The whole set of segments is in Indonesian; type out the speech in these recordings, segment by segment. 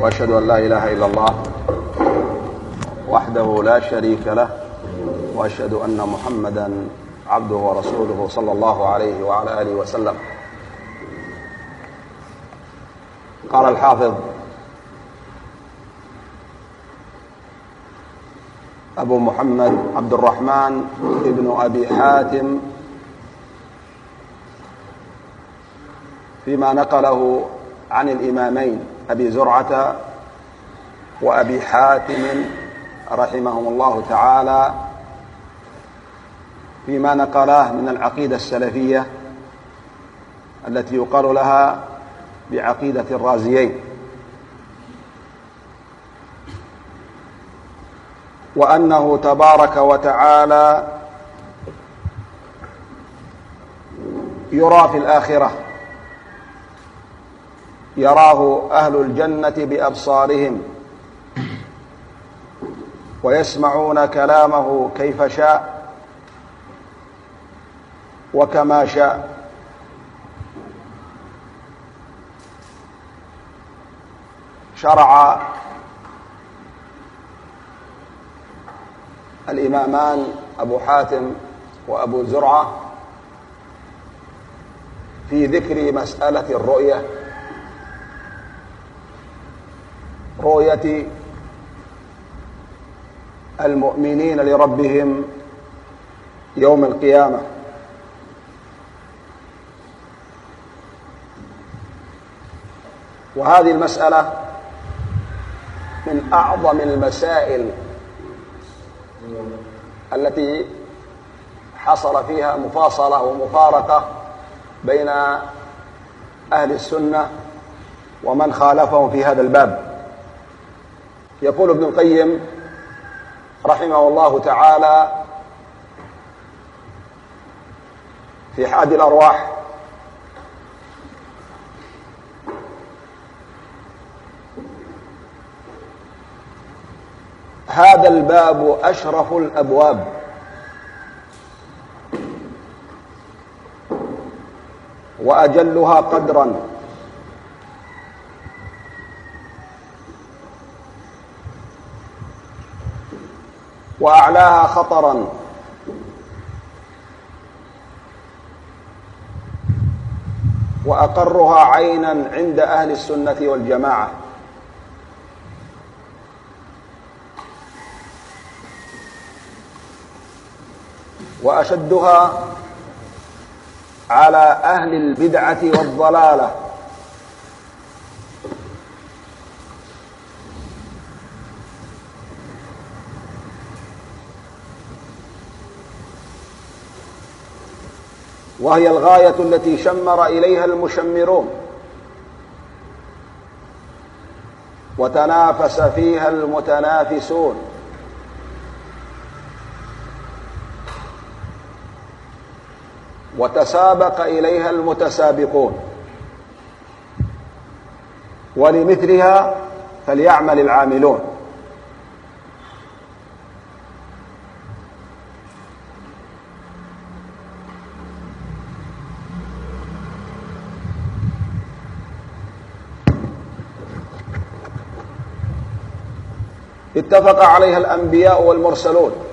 وأشهد أن لا إله إلا الله وحده لا شريك له وأشهد أن محمدا عبده ورسوله صلى الله عليه وعلى آله وسلم. قال الحافظ أبو محمد عبد الرحمن ابن أبي حاتم فيما نقله عن الإمامين أبي زرعة وأبي حاتم رحمهم الله تعالى فيما نقلاه من العقيدة السلفية التي يقال لها بعقيدة الرازيين. وأنه تبارك وتعالى يرى في الآخرة. يراه أهل الجنة بأبصارهم. ويسمعون كلامه كيف شاء وكما شاء. شرع الإمامان أبو حاتم وأبو زرعة في ذكر مسألة الرؤية. رؤية المؤمنين لربهم يوم القيامة. وهذه المسألة من أعظم المسائل التي حصل فيها مفاصلة ومفارقه بين أهل السنة ومن خالفهم في هذا الباب. يقول ابن القيم رحمه الله تعالى في حاد الأرواح هذا الباب أشرف الأبواب. وأجلها قدرا. وأعلاها خطرا. وأقرها عينا عند أهل السنة والجماعة. وأشدها على أهل البدعة والضلالة. وهي الغاية التي شمر إليها المشمرون. وتنافس فيها المتنافسون. وتسابق إليها المتسابقون. ولمثلها فليعمل العاملون. اتفق عليها الأنبياء والمرسلون.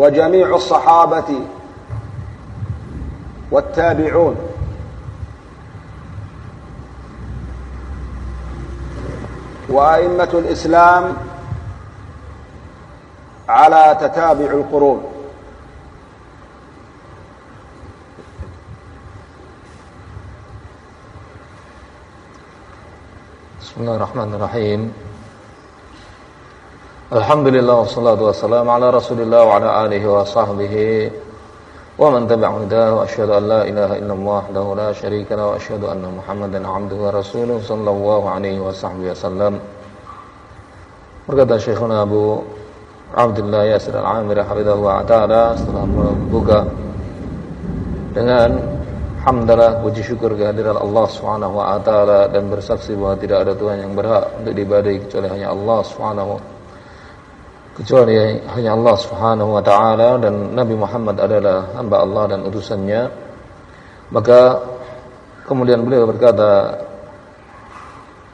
وجميع الصحابة والتابعون. وأئمة الإسلام على تتابع القرون. بسم الله الرحمن الرحيم. Alhamdulillah wassalatu wassalamu ala rasulillah wa ala alihi wa sahbihi wa man tabi'ahu wa asyhadu an la ilaha illallah wahdahu la syarika lahu wa asyhadu anna muhammadan abduhu wa rasuluhu sallallahu alaihi wa sahbihi wasallam Berkata Syekhuna Abu Abdullah Yasir Al-Amir hafizahullah ta'ala setelah membuka dengan hamdalah puji syukur kehadiran Allah Subhanahu wa taala dan bersaksi bahwa tidak ada Tuhan yang berhak untuk diibadahi kecuali hanya Allah Subhanahu kecuali hanya Allah Subhanahu wa taala dan Nabi Muhammad adalah hamba Allah dan utusannya. Maka kemudian beliau berkata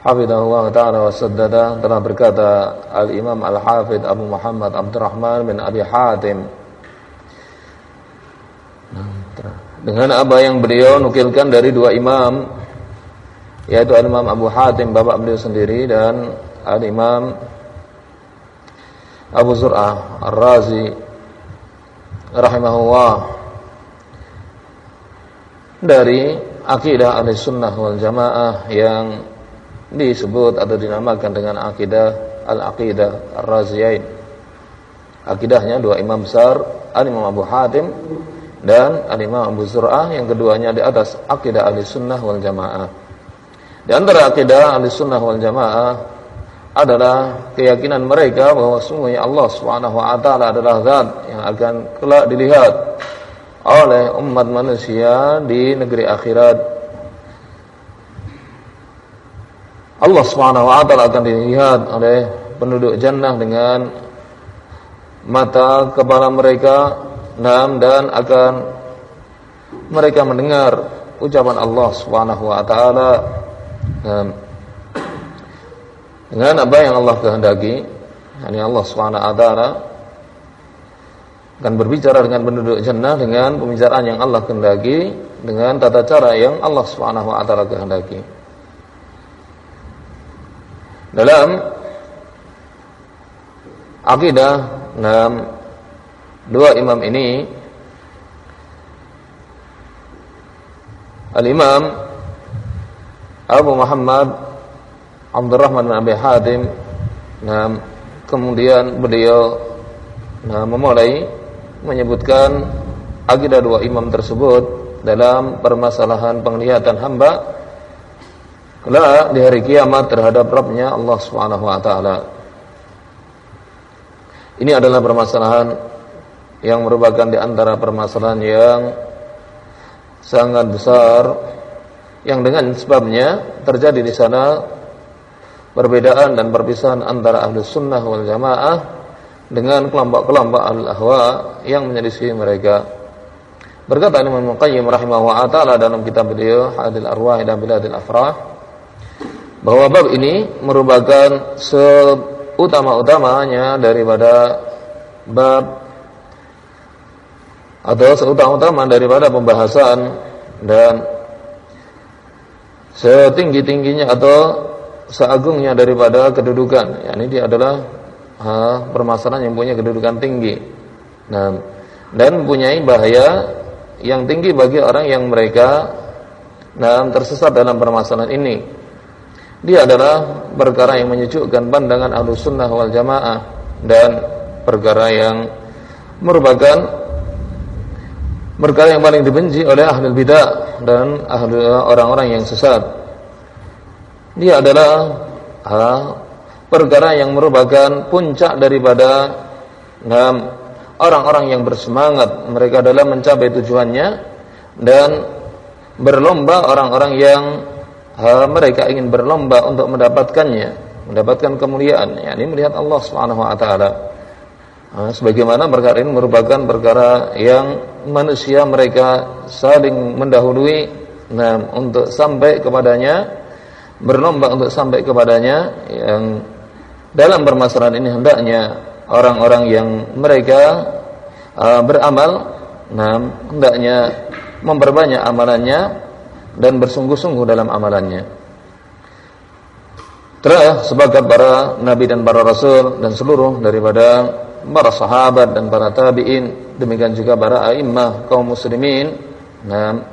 Hafidahullah Ta'ala wa saddada telah berkata Al-Imam Al-Hafidh Abu Muhammad Abdurrahman bin Abi Hatim. Dengan apa yang beliau nukilkan dari dua imam yaitu Al-Imam Abu Hatim bapak beliau sendiri dan Al-Imam Abu Zur'ah Ar-Razi rahimahullah dari akidah ahli sunnah wal jamaah yang disebut atau dinamakan dengan akidah al-aqidah ar-raziyain akidahnya dua imam besar Al-Imam Abu Hatim dan Al-Imam Abu Zur'ah yang keduanya di atas akidah ahli sunnah wal jamaah. Di antara akidah ahli sunnah wal jamaah adalah keyakinan mereka bahwa sungguhnya Allah Subhanahu wa taala adalah zat yang akan kelak dilihat oleh umat manusia di negeri akhirat. Allah Subhanahu wa taala akan dilihat oleh penduduk jannah dengan mata kepala mereka Nam dan akan mereka mendengar ucapan Allah Subhanahu wa taala dengan apa yang Allah kehendaki, yakni Allah taala akan berbicara dengan penduduk jannah dengan pembicaraan yang Allah kehendaki dengan tata cara yang Allah taala kehendaki. Dalam akidah dalam dua imam ini Al-Imam Abu Muhammad Abdurrahman bin Abi Hatim nah, kemudian beliau nah, memulai menyebutkan akidah dua imam tersebut dalam permasalahan penglihatan hamba kelak di hari kiamat terhadap Rabbnya Allah Subhanahu wa taala. Ini adalah permasalahan yang merupakan di antara permasalahan yang sangat besar yang dengan sebabnya terjadi di sana perbedaan dan perpisahan antara ahli sunnah wal jamaah dengan kelompok-kelompok al-ahwa yang menyelisih mereka. Berkata Imam Muqayyim rahimahullah taala dalam kitab beliau Hadil Arwah dan Biladil Afrah bahwa bab ini merupakan seutama-utamanya daripada bab atau seutama-utama daripada pembahasan dan setinggi-tingginya atau seagungnya daripada kedudukan. Ya, ini dia adalah ha, permasalahan yang punya kedudukan tinggi. Nah, dan mempunyai bahaya yang tinggi bagi orang yang mereka nah, tersesat dalam permasalahan ini. Dia adalah perkara yang menyejukkan pandangan ahlu sunnah wal jamaah dan perkara yang merupakan perkara yang paling dibenci oleh ahli bidah dan ahli orang-orang yang sesat. Dia adalah ha, perkara yang merupakan puncak daripada orang-orang yang bersemangat mereka dalam mencapai tujuannya dan berlomba orang-orang yang ha, mereka ingin berlomba untuk mendapatkannya, mendapatkan kemuliaan. Ya, ini melihat Allah Subhanahu wa taala. Sebagaimana perkara ini merupakan perkara yang manusia mereka saling mendahului nah, untuk sampai kepadanya berlomba untuk sampai kepadanya yang dalam permasalahan ini hendaknya orang-orang yang mereka uh, beramal nah, hendaknya memperbanyak amalannya dan bersungguh-sungguh dalam amalannya telah sebagai para nabi dan para rasul dan seluruh daripada para sahabat dan para tabi'in, demikian juga para a'immah kaum muslimin. Nah,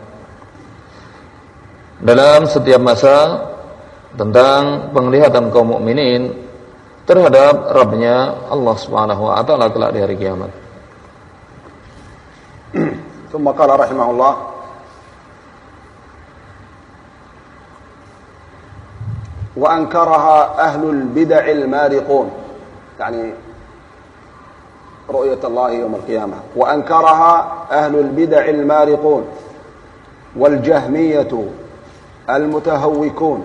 dalam setiap masa tentang penglihatan kaum mukminin terhadap Rabbnya Allah Subhanahu wa taala kelak di hari kiamat. ثم قال رحمه الله وأنكرها أهل البدع المارقون يعني رؤية الله يوم القيامة وأنكرها أهل البدع المارقون والجهمية المتهوكون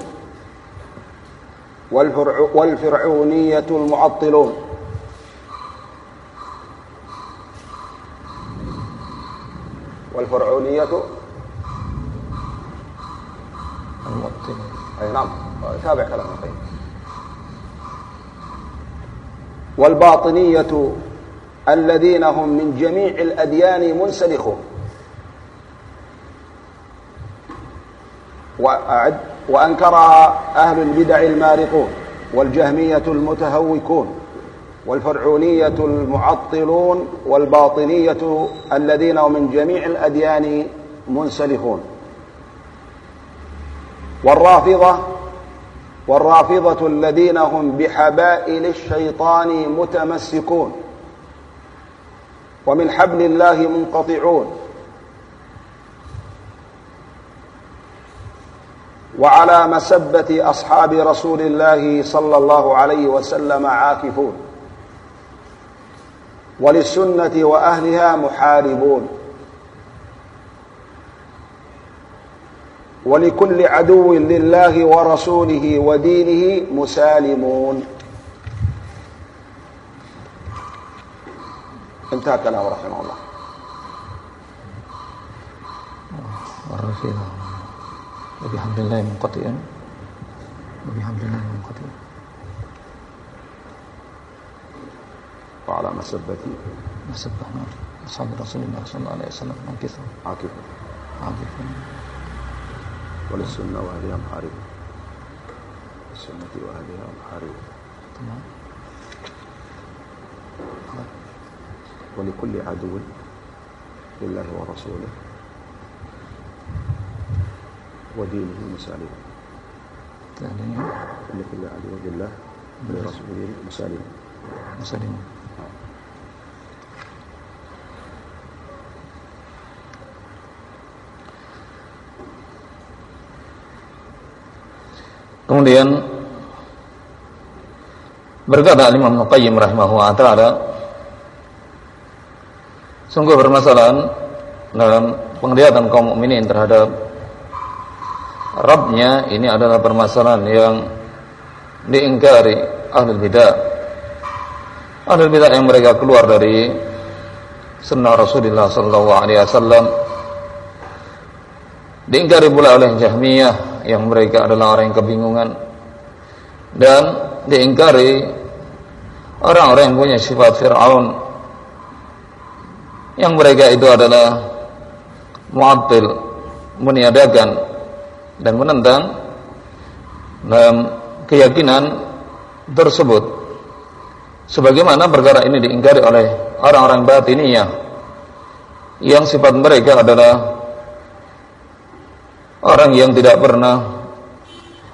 والفرع والفرعونية المعطلون. والفرعونية المعطل أي نعم تابع كلام القيم والباطنية الذين هم من جميع الأديان منسلخون. وأعد وأنكرها أهل البدع المارقون والجهمية المتهوكون والفرعونية المعطلون والباطنية الذين هم من جميع الأديان منسلخون. والرافضة والرافضة الذين هم بحبائل الشيطان متمسكون ومن حبل الله منقطعون وعلى مسبة أصحاب رسول الله صلى الله عليه وسلم عاكفون. وللسنة وأهلها محاربون. ولكل عدو لله ورسوله ودينه مسالمون. انتهى كلام رحمه الله. وبحمد الله منقطعا. وبحمد الله منقطعا. وعلى مسبة نسبحنا أصحاب رسول الله صلى الله عليه وسلم. منكسر. عاكف. عاطف وللسنة وأهلها محارب. السنة وأهلها محارب. تمام. ولكل عدو لله ورسوله. ودينه مسالم ثانيا ولكل عدو لله ولرسوله مسالم مسلم Kemudian berkata Imam Nuqayyim rahimahullah taala sungguh bermasalahan dalam penglihatan kaum mukminin terhadap Rabbnya ini adalah permasalahan yang diingkari ahli bidah. Ahli bidah yang mereka keluar dari sunnah Rasulullah sallallahu alaihi wasallam. Diingkari pula oleh Jahmiyah yang mereka adalah orang yang kebingungan. Dan diingkari orang-orang yang punya sifat Fir'aun. Yang mereka itu adalah mu'attil meniadakan dan menentang dalam keyakinan tersebut. Sebagaimana perkara ini diingkari oleh orang-orang batiniyah yang sifat mereka adalah orang yang tidak pernah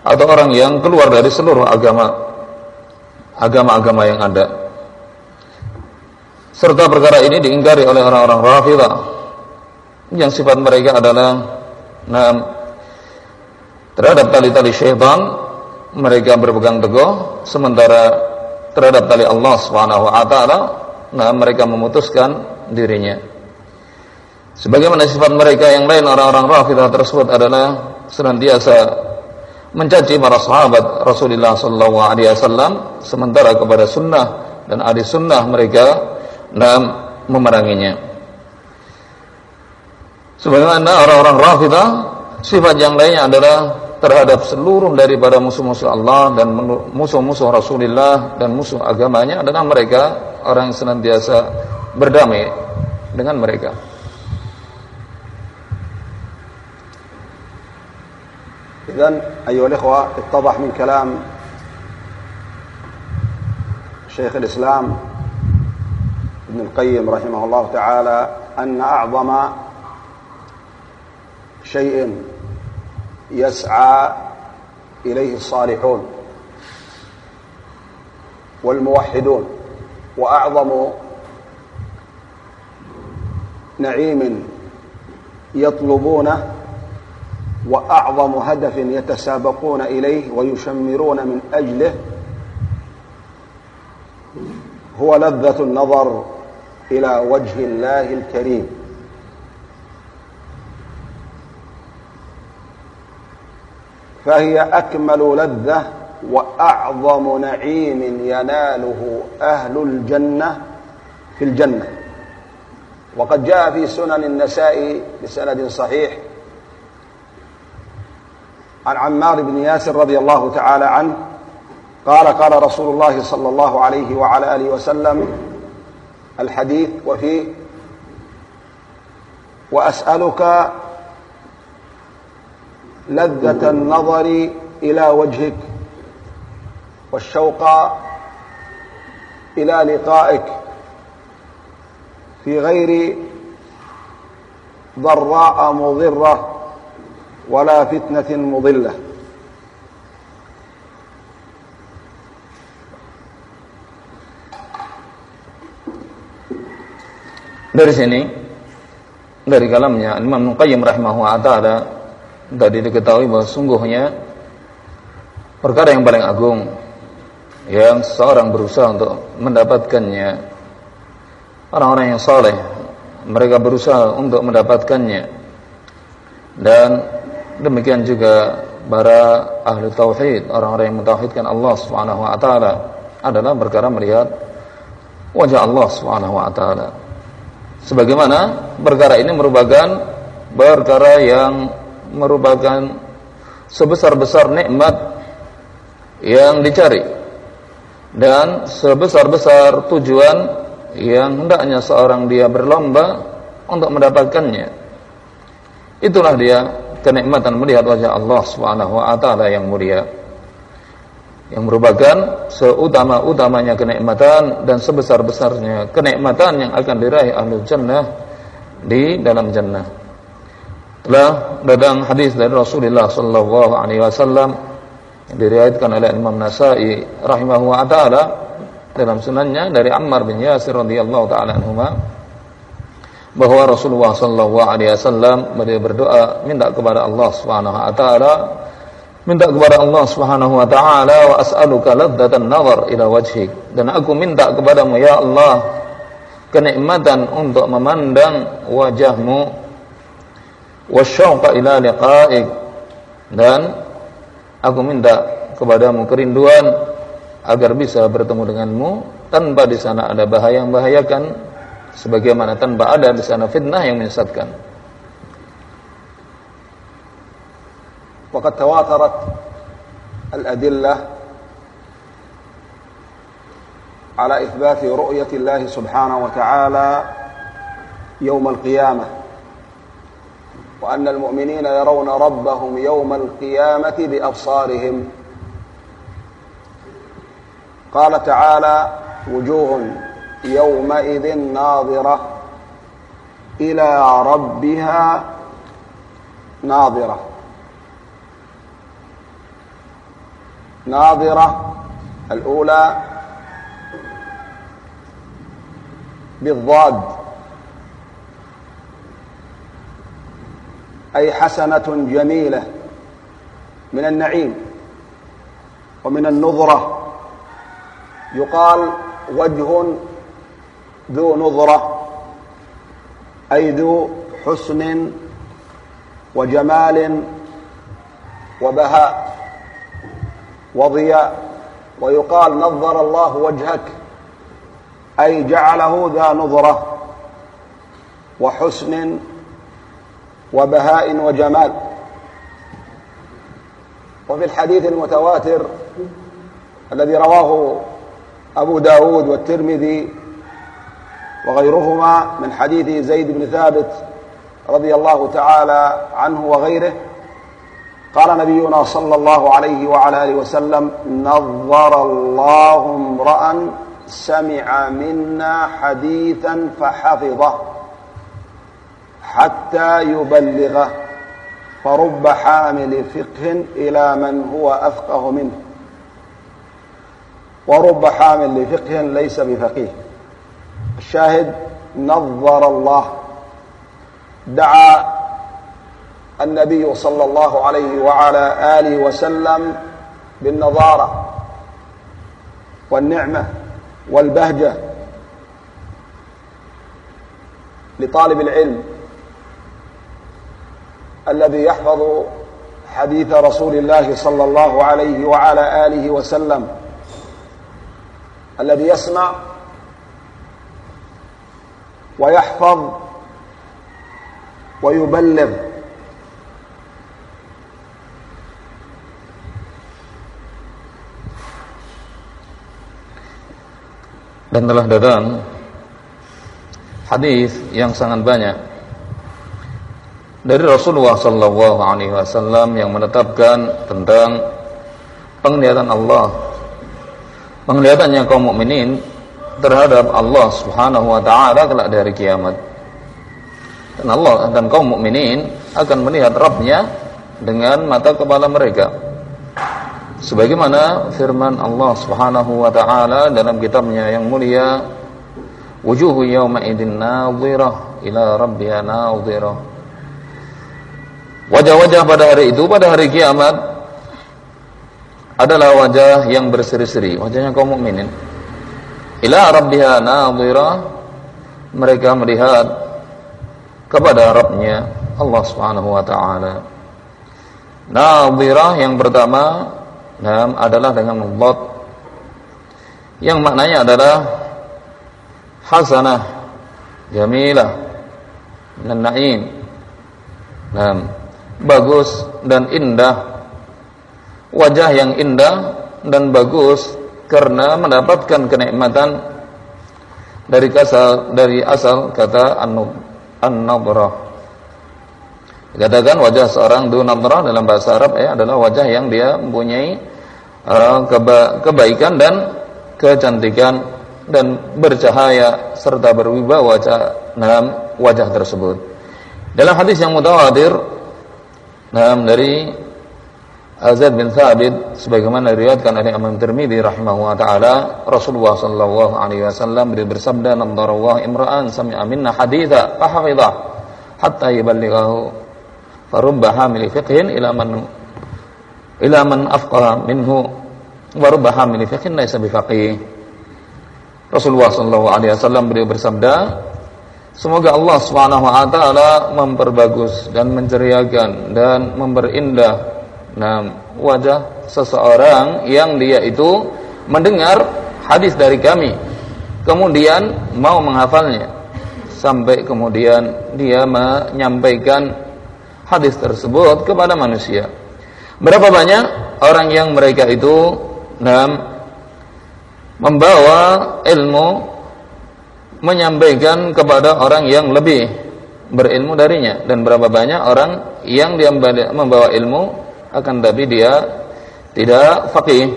atau orang yang keluar dari seluruh agama agama-agama yang ada. Serta perkara ini diingkari oleh orang-orang Rafidah yang sifat mereka adalah nah, terhadap tali-tali syaitan mereka berpegang teguh. Sementara terhadap tali Allah Subhanahu wa taala nah mereka memutuskan dirinya. Sebagaimana sifat mereka yang lain orang-orang Rafidah tersebut adalah senantiasa mencaci para sahabat Rasulullah sallallahu alaihi wasallam sementara kepada sunnah dan ahli sunnah mereka nah, memeranginya. Sebagaimana orang-orang Rafidah sifat yang lainnya adalah terhadap seluruh daripada musuh-musuh Allah dan musuh-musuh Rasulullah dan musuh agamanya adalah mereka orang yang senantiasa berdamai dengan mereka. إذن أيها الإخوة اتضح من كلام شيخ الإسلام ابن القيم رحمه الله تعالى أن أعظم شيء يسعى إليه الصالحون والموحدون وأعظم نعيم يطلبونه وأعظم هدف يتسابقون إليه ويشمرون من أجله هو لذة النظر إلى وجه الله الكريم. فهي أكمل لذة وأعظم نعيم يناله أهل الجنة في الجنة. وقد جاء في سنن النساء بسند صحيح عن عمار بن ياسر رضي الله تعالى عنه قال قال رسول الله صلى الله عليه وعلى آله وسلم الحديث وفيه وأسألك لذة النظر إلى وجهك والشوق إلى لقائك في غير ضراء مضرة ولا فتنة مضلة. Dari sini dari kalamnya Imam Qayyim rahimahullah taala tadi diketahui bahwa sungguhnya perkara yang paling agung yang seorang berusaha untuk mendapatkannya. Orang-orang yang soleh mereka berusaha untuk mendapatkannya. Dan demikian juga para ahli tauhid orang-orang yang mentauhidkan Allah taala adalah perkara melihat wajah Allah taala. Sebagaimana perkara ini merupakan perkara yang merupakan sebesar-besar nikmat yang dicari dan sebesar-besar tujuan yang hendaknya seorang dia berlomba untuk mendapatkannya. Itulah dia kenikmatan melihat wajah Allah Subhanahu wa taala yang mulia yang merupakan seutama-utamanya kenikmatan dan sebesar-besarnya kenikmatan yang akan diraih ahli jannah di dalam jannah. Telah datang hadis dari Rasulullah sallallahu alaihi wasallam yang diriwayatkan oleh Imam Nasai rahimahu wa taala dalam sunannya dari Ammar bin Yasir radhiyallahu taala anhuma bahwa Rasulullah sallallahu alaihi wasallam beliau berdoa minta kepada Allah Subhanahu wa taala minta kepada Allah Subhanahu wa taala wa as'aluka ladzatan nazar ila wajhik. Dan aku minta kepadamu ya Allah kenikmatan untuk memandang wajahmu wasyauqa ila liqa'ik dan aku minta kepadamu kerinduan agar bisa bertemu denganmu tanpa di sana ada bahaya yang membahayakan sebagaimana tanpa ada di sana fitnah yang menyesatkan وقد تواترت الأدلة على إثبات رؤية الله سبحانه وتعالى يوم القيامة وأن المؤمنين يرون ربهم يوم القيامة بأبصارهم. قال تعالى وجوه يومئذ ناظرة إلى ربها ناظرة. ناظرة الأولى بالضاد. أي حسنة جميلة من النعيم ومن النظرة. يقال وجه ذو نظرة أي ذو حسن وجمال وبهاء وضياء. ويقال نظر الله وجهك أي جعله ذا نظرة وحسن وبهاء وجمال. وفي الحديث المتواتر الذي رواه أبو داود والترمذي وغيرهما من حديث زيد بن ثابت رضي الله تعالى عنه وغيره قال نبينا صلى الله عليه وعلى آله وسلم نظر الله امرا سمع منا حديثا فحفظه. حتى يبلغه فرب حامل فقه إلى من هو أفقه منه. ورب حامل لفقه ليس بفقيه. الشاهد نظر الله دعا النبي صلى الله عليه وعلى آله وسلم بالنظارة والنعمة والبهجة لطالب العلم الذي يحفظ حديث رسول الله صلى الله عليه وعلى آله وسلم الذي يسمع ويحفظ ويبلغ. Dan telah datang hadis yang sangat banyak. Dari Rasulullah sallallahu alaihi wasallam yang menetapkan tentang penglihatan Allah. Penglihatannya kaum mukminin terhadap Allah Subhanahu wa taala kelak dari kiamat. Dan Allah dan kaum mukminin akan melihat Rabbnya dengan mata kepala mereka. Sebagaimana firman Allah Subhanahu wa taala dalam kitabnya yang mulia wujuhu yawma idzin nadhirah ila rabbiha nadhirah wajah-wajah pada hari itu pada hari kiamat adalah wajah yang berseri-seri wajahnya kaum mukminin. Ila rabbiha nadhirah mereka melihat kepada Rabbnya Allah Subhanahu wa taala. Nadhirah yang pertama Nah, adalah dengan dot yang maknanya adalah hasanah, jamilah, dan naim. Nah, bagus dan indah. Wajah yang indah dan bagus karena mendapatkan kenikmatan dari asal dari asal kata an-nadrah. Dikatakan wajah seorang dunadrah dalam bahasa Arab ya adalah wajah yang dia mempunyai uh, keba kebaikan dan kecantikan dan bercahaya serta berwibawa wajah dalam wajah tersebut. Dalam hadis yang mutawatir dalam dari Azad bin Thabit sebagaimana diriwayatkan oleh Imam Tirmidzi rahimahu wa taala Rasulullah sallallahu alaihi wasallam beliau bersabda nadarallahu imra'an sami'a minna haditha fa hatta yuballighahu farubba hamili fiqhin ila man ila man afqaha minhu wa rubba hamili fiqhin laisa bifaqih Rasulullah sallallahu alaihi wasallam beliau bersabda Semoga Allah taala memperbagus dan menceriakan dan memperindah nah, wajah seseorang yang dia itu mendengar hadis dari kami kemudian mau menghafalnya sampai kemudian dia menyampaikan hadis tersebut kepada manusia. Berapa banyak orang yang mereka itu dalam membawa ilmu menyampaikan kepada orang yang lebih berilmu darinya dan berapa banyak orang yang dia membawa ilmu akan tapi dia tidak faqih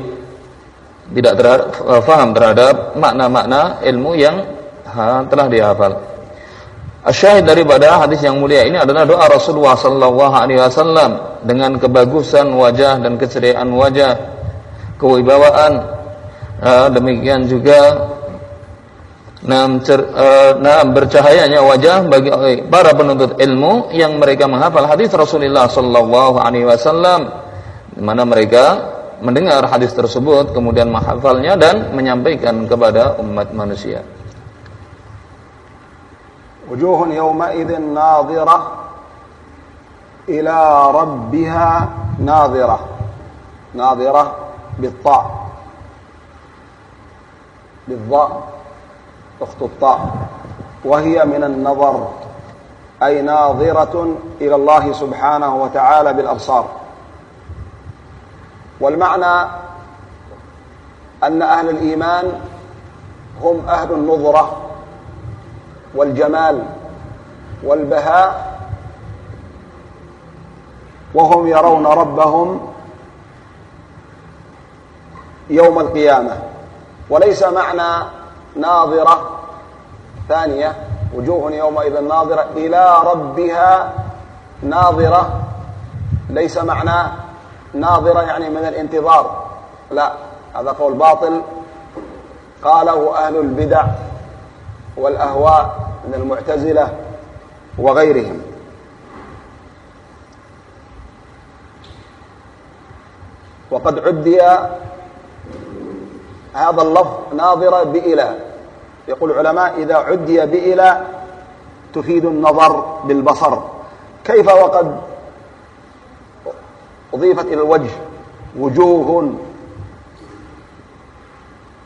tidak terhadap, faham terhadap makna-makna ilmu yang ha, telah dihafal. Asyahid daripada hadis yang mulia ini adalah doa Rasulullah sallallahu alaihi wasallam dengan kebagusan wajah dan keceriaan wajah, kewibawaan. Uh, demikian juga Nah, cer, uh, nah bercahayanya wajah bagi para penuntut ilmu yang mereka menghafal hadis Rasulullah sallallahu alaihi wasallam di mana mereka mendengar hadis tersebut kemudian menghafalnya dan menyampaikan kepada umat manusia. وجوه يومئذ ناظرة إلى ربها ناظرة ناظرة بالطاء بالضاء أخت الطاء. وهي من النظر أي ناظرة إلى الله سبحانه وتعالى بالأبصار. والمعنى أن أهل الإيمان هم أهل النظرة والجمال والبهاء وهم يرون ربهم يوم القيامة. وليس معنى ناظرة. ثانية وجوه يومئذ ناظرة إلى ربها ناظرة. ليس معنى ناظرة يعني من الانتظار. لا هذا قول باطل. قاله أهل البدع والأهواء من المعتزلة وغيرهم. وقد عدي هذا اللفظ ناظرة بإلى يقول العلماء إذا عدي بإلى تفيد النظر بالبصر. كيف وقد أضيفت إلى الوجه؟ وجوه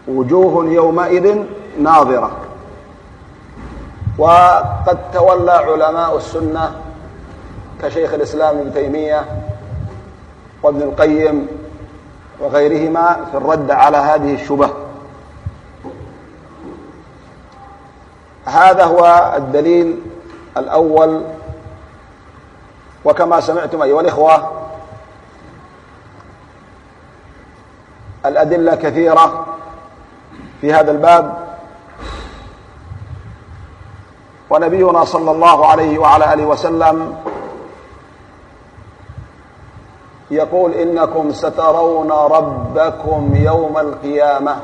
وجوه يومئذ ناظرة. وقد تولى علماء السنة كشيخ الإسلام ابن تيمية وابن القيم وغيرهما في الرد على هذه الشبه. هذا هو الدليل الأول. وكما سمعتم أيها الإخوة الأدلة كثيرة في هذا الباب. ونبينا صلى الله عليه وعلى آله وسلم يقول إنكم سترون ربكم يوم القيامة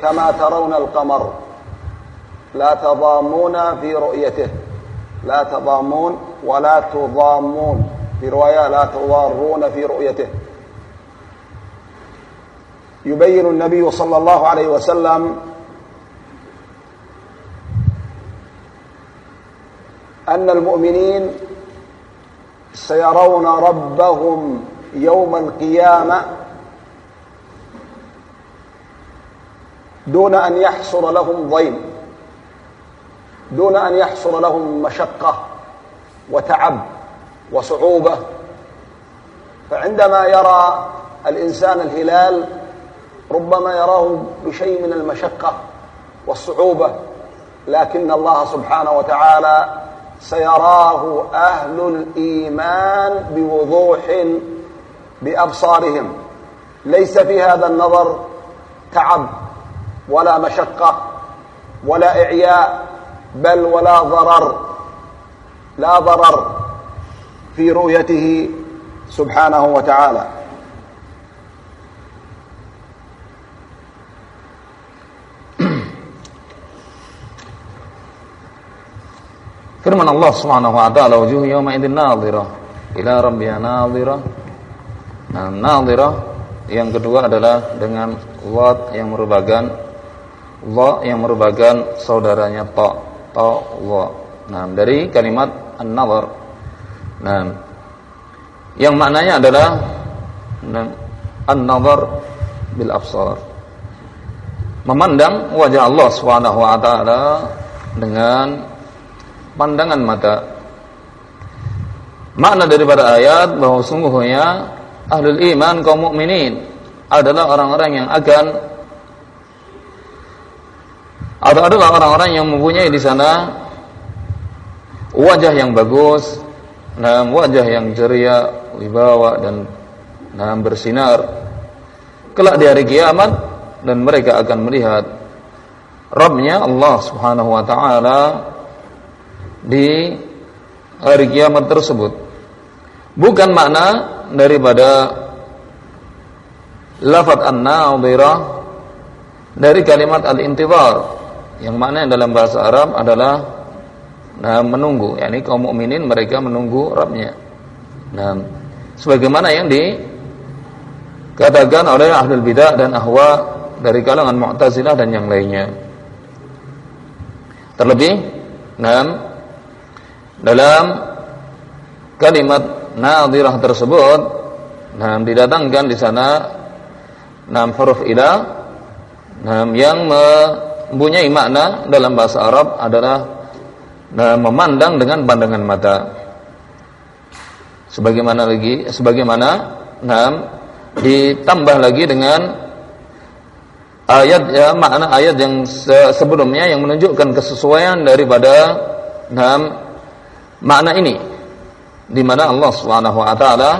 كما ترون القمر. لا تضامون في رؤيته. لا تضامون ولا تضامون. في رواية لا تضارون في رؤيته. يبين النبي صلى الله عليه وسلم أن المؤمنين سيرون ربهم يوم القيامة دون أن يحصل لهم ضيم. دون أن يحصل لهم مشقة وتعب وصعوبة. فعندما يرى الإنسان الهلال ربما يراه بشيء من المشقة والصعوبة لكن الله سبحانه وتعالى سيراه أهل الإيمان بوضوح بأبصارهم. ليس في هذا النظر تعب ولا مشقة ولا إعياء. بل ولا ضرر لا ضرر في رؤيته سبحانه وتعالى Firman Allah Subhanahu wa taala wujuh yawma idzin nadhirah ila rabbiha nadhirah. Nah, nadhirah yang kedua adalah dengan wat yang merupakan wa yang merupakan saudaranya ta wa. Nah, dari kalimat an-nazar. Nah, yang maknanya adalah nah, an-nazar bil absar. Memandang wajah Allah Subhanahu wa taala dengan pandangan mata. Makna daripada ayat bahwa sungguhnya ahlul iman kaum mukminin adalah orang-orang yang akan atau adalah orang-orang yang mempunyai di sana wajah yang bagus, dalam wajah yang ceria, wibawa dan dalam bersinar. Kelak di hari kiamat dan mereka akan melihat Rabbnya Allah Subhanahu wa taala di hari kiamat tersebut. Bukan makna daripada lafaz an-nadhirah dari kalimat al-intizar yang makna dalam bahasa Arab adalah nah, menunggu, yakni kaum mukminin mereka menunggu Rabbnya. Nah, sebagaimana yang dikatakan oleh ahlul bidah dan ahwa dari kalangan Mu'tazilah dan yang lainnya. Terlebih, nah, dalam kalimat nadhirah tersebut nah didatangkan di sana enam huruf ila nah yang mempunyai makna dalam bahasa Arab adalah nah, memandang dengan pandangan mata. Sebagaimana lagi sebagaimana nah ditambah lagi dengan ayat ya makna ayat yang sebelumnya yang menunjukkan kesesuaian daripada nah makna ini. Di mana Allah Subhanahu wa taala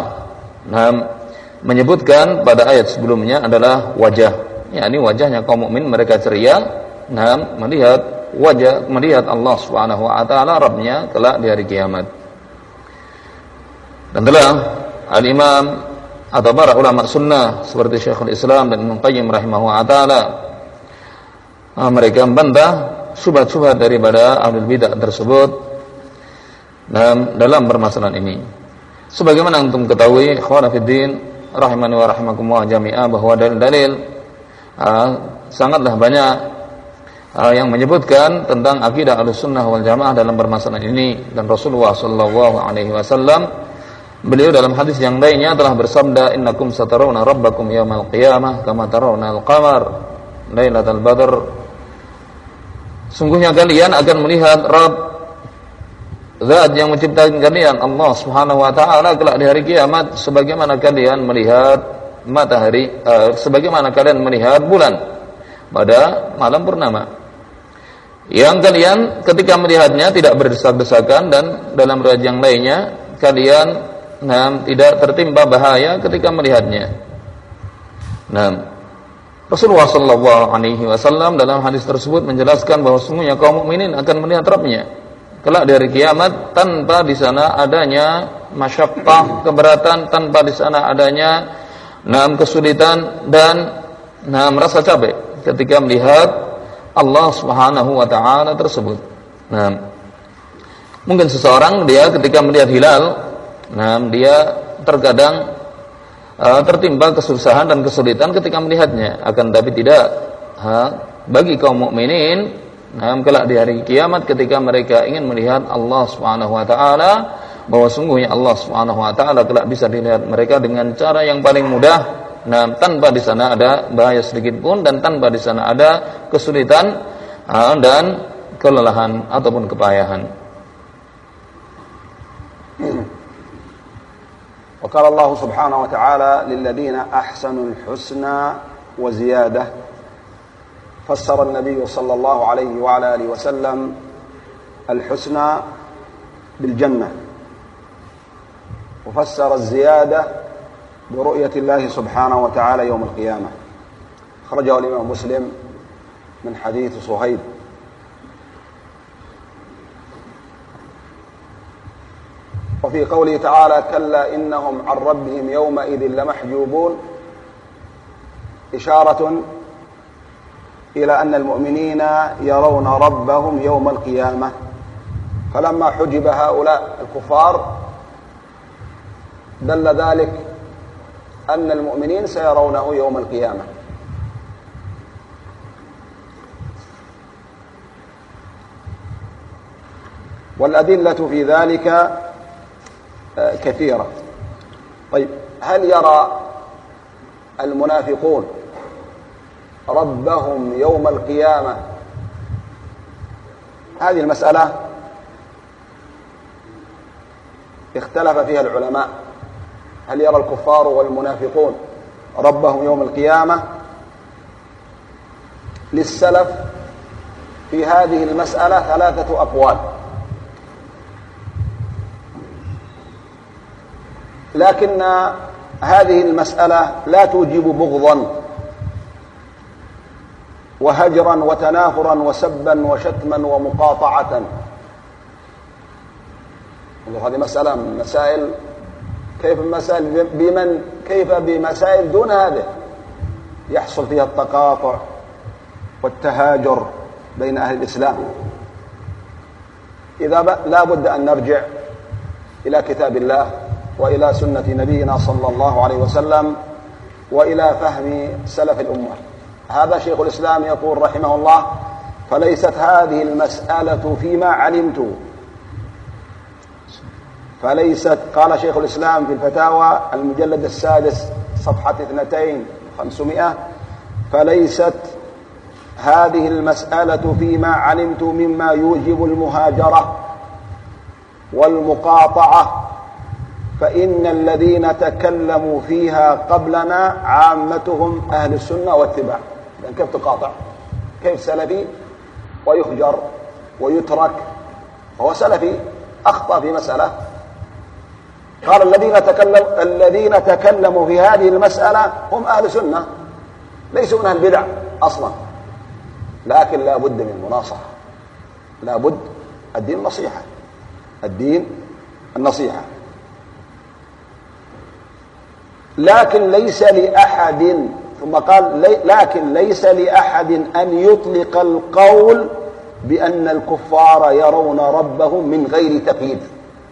menyebutkan pada ayat sebelumnya adalah wajah. Ya, ini wajahnya kaum mukmin mereka ceria, nah, melihat wajah melihat Allah Subhanahu wa taala Rabbnya kelak di hari kiamat. Dan telah al-Imam atau para ulama sunnah seperti Syekhul Islam dan Ibnu Qayyim rahimahu taala mereka membantah subhat-subhat daripada ahlul bidah tersebut dalam dalam permasalahan ini. Sebagaimana antum ketahui, ikhwan fillah rahimani wa rahimakumullah jami'ah bahwa dalil-dalil uh, sangatlah banyak uh, yang menyebutkan tentang akidah Ahlussunnah wal Jamaah dalam permasalahan ini dan Rasulullah sallallahu alaihi wasallam Beliau dalam hadis yang lainnya telah bersabda innakum satarawna rabbakum yaumal qiyamah kama tarawna al-qamar lailatal badr Sungguhnya kalian akan melihat Rabb Zat yang menciptakan kalian Allah Subhanahu wa taala kelak di hari kiamat sebagaimana kalian melihat matahari uh, sebagaimana kalian melihat bulan pada malam purnama. Yang kalian ketika melihatnya tidak berdesak-desakan dan dalam riwayat yang lainnya kalian nah, tidak tertimpa bahaya ketika melihatnya. Nah, Rasulullah Shallallahu Alaihi Wasallam dalam hadis tersebut menjelaskan bahwa sungguhnya kaum mukminin akan melihat Rabbnya kelak dari kiamat tanpa di sana adanya masyakkah keberatan tanpa di sana adanya nam kesulitan dan nam rasa capek ketika melihat Allah Subhanahu wa taala tersebut. Nah, mungkin seseorang dia ketika melihat hilal Nah, dia terkadang uh, tertimpa kesusahan dan kesulitan ketika melihatnya. Akan tapi tidak ha, bagi kaum mukminin nah, kelak di hari kiamat ketika mereka ingin melihat Allah Subhanahu wa taala bahwa sungguhnya Allah Subhanahu wa taala kelak bisa dilihat mereka dengan cara yang paling mudah nah tanpa di sana ada bahaya sedikit pun dan tanpa di sana ada kesulitan uh, dan kelelahan ataupun kepayahan. وقال الله سبحانه وتعالى للذين احسنوا الحسنى وزياده فسر النبي صلى الله عليه وعلى اله وسلم الحسنى بالجنه وفسر الزياده برؤية الله سبحانه وتعالى يوم القيامة. خرجه الإمام مسلم من حديث صهيب. وفي قوله تعالى كلا إنهم عن ربهم يومئذ لمحجوبون. إشارة إلى أن المؤمنين يرون ربهم يوم القيامة. فلما حجب هؤلاء الكفار دل ذلك أن المؤمنين سيرونه يوم القيامة. والأدلة في ذلك كثيرة. طيب هل يرى المنافقون ربهم يوم القيامة؟ هذه المسألة اختلف فيها العلماء. هل يرى الكفار والمنافقون ربهم يوم القيامة؟ للسلف في هذه المسألة ثلاثة أقوال. لكن هذه المسألة لا توجب بغضا وهجرا وتنافرا وسبا وشتما ومقاطعة. هذه مسألة من مسائل كيف مسائل بمن كيف بمسائل دون هذه؟ يحصل فيها التقاطع والتهاجر بين أهل الإسلام. إذا لا بد أن نرجع إلى كتاب الله وإلى سنة نبينا صلى الله عليه وسلم وإلى فهم سلف الأمة. هذا شيخ الإسلام يقول رحمه الله فليست هذه المسألة فيما علمت فليست قال شيخ الإسلام في الفتاوى المجلد السادس صفحة اثنتين خمسمائة فليست هذه المسألة فيما علمت مما يوجب المهاجرة والمقاطعة فإن الذين تكلموا فيها قبلنا عامتهم أهل السنة والاتباع يعني كيف تقاطع؟ كيف سلفي؟ ويهجر ويترك هو سلفي أخطأ في مسألة. قال الذين تكلم الذين تكلموا في هذه المسألة هم أهل سنة ليسوا من أهل البدع أصلا. لكن لا بد من مناصحة. لا بد الدين نصيحة. الدين النصيحة. لكن ليس لأحد ثم قال لي لكن ليس لأحد أن يطلق القول بأن الكفار يرون ربهم من غير تقييد.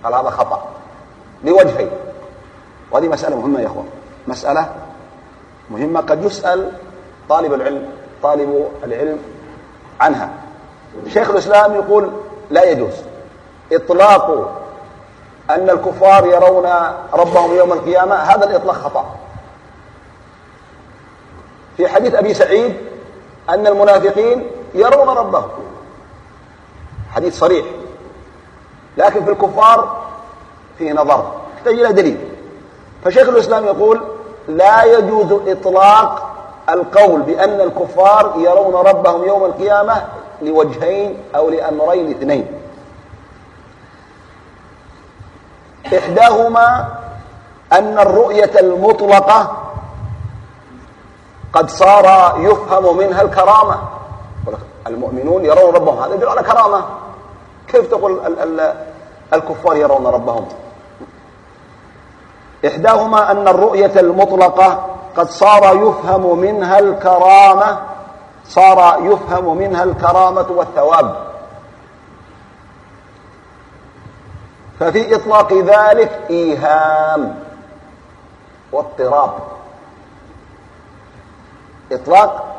قال هذا خطأ؟ لوجهين. وهذه مسألة مهمة يا أخوان. مسألة مهمة قد يسأل طالب العلم طالب العلم عنها. شيخ الإسلام يقول لا يجوز إطلاق أن الكفار يرون ربهم يوم القيامة. هذا الإطلاق خطأ. في حديث أبي سعيد أن المنافقين يرون ربهم. حديث صريح. لكن في الكفار فيه نظر. يحتاج إلى دليل. فشيخ الإسلام يقول لا يجوز إطلاق القول بأن الكفار يرون ربهم يوم القيامة لوجهين أو لأمرين اثنين. إحداهما أن الرؤية المطلقة قد صار يفهم منها الكرامة. المؤمنون يرون ربهم. هذا يدل على كرامة. كيف تقول الكفار يرون ربهم؟ إحداهما أن الرؤية المطلقة قد صار يفهم منها الكرامة صار يفهم منها الكرامة والثواب. ففي إطلاق ذلك إيهام واضطراب. إطلاق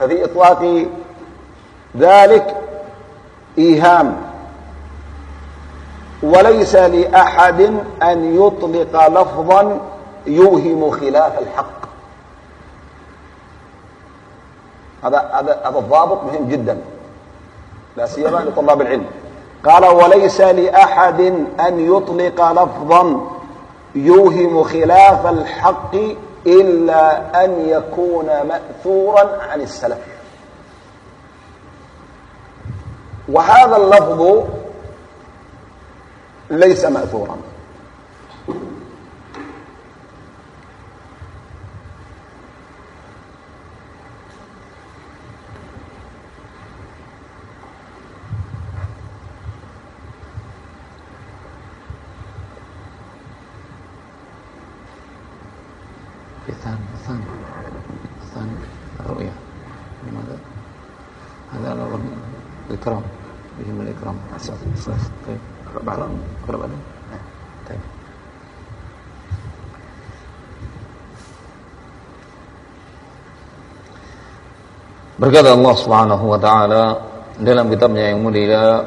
ففي إطلاق ذلك إيهام. وليس لأحد أن يطلق لفظا يوهم خلاف الحق. هذا هذا هذا الضابط مهم جدا لا سيما لطلاب العلم. قال وليس لأحد أن يطلق لفظا يوهم خلاف الحق إلا أن يكون مأثورا عن السلف. وهذا اللفظ ليس مأثورا. الثاني الثاني الثاني الرؤيا لماذا؟ هذا الإكرام طيب. بعد اقرا بعدين طيب Berkata Allah Subhanahu wa taala dalam kitabnya yang mulia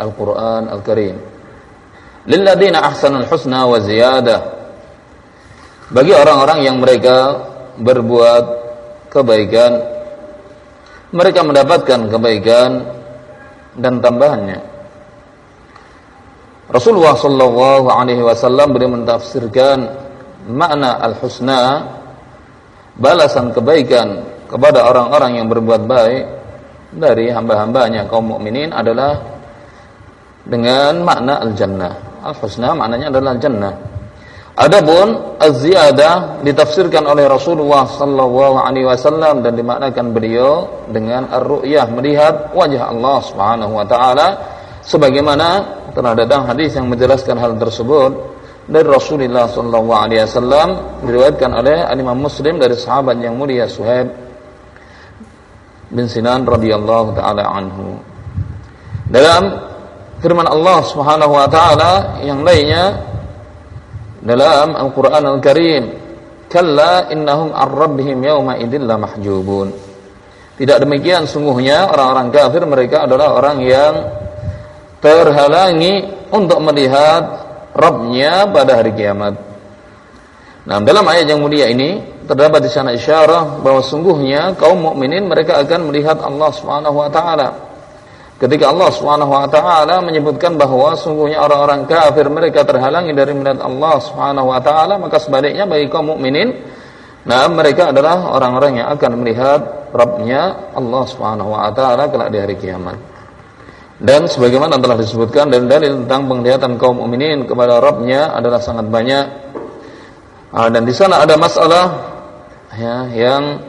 Al-Qur'an Al-Karim. Lilladzina ahsanul husna wa ziyadah bagi orang-orang yang mereka berbuat kebaikan mereka mendapatkan kebaikan dan tambahannya Rasulullah sallallahu alaihi wasallam beri mentafsirkan makna al-husna balasan kebaikan kepada orang-orang yang berbuat baik dari hamba-hambanya kaum mukminin adalah dengan makna al-jannah. Al-husna maknanya adalah jannah. Adapun az-ziyadah ditafsirkan oleh Rasulullah sallallahu alaihi wasallam dan dimaknakan beliau dengan ar-ru'yah melihat wajah Allah Subhanahu wa taala sebagaimana telah datang hadis yang menjelaskan hal tersebut dari Rasulullah sallallahu alaihi wasallam diriwayatkan oleh Imam Muslim dari sahabat yang mulia Suhaib bin Sinan radhiyallahu taala anhu. Dalam firman Allah Subhanahu wa taala yang lainnya dalam Al-Quran Al-Karim Kalla innahum ar-rabbihim yawma idin la mahjubun Tidak demikian sungguhnya orang-orang kafir mereka adalah orang yang terhalangi untuk melihat Rabbnya pada hari kiamat. Nah, dalam ayat yang mulia ini terdapat di sana isyarah bahwa sungguhnya kaum mukminin mereka akan melihat Allah Subhanahu wa taala Ketika Allah Subhanahu wa taala menyebutkan bahwa sungguhnya orang-orang kafir mereka terhalangi dari melihat Allah Subhanahu wa taala, maka sebaliknya bagi kaum mukminin nah mereka adalah orang-orang yang akan melihat Rabbnya Allah Subhanahu wa taala kelak di hari kiamat. Dan sebagaimana telah disebutkan dan dalil tentang penglihatan kaum mukminin kepada Rabbnya adalah sangat banyak. Ah, dan di sana ada masalah ya, yang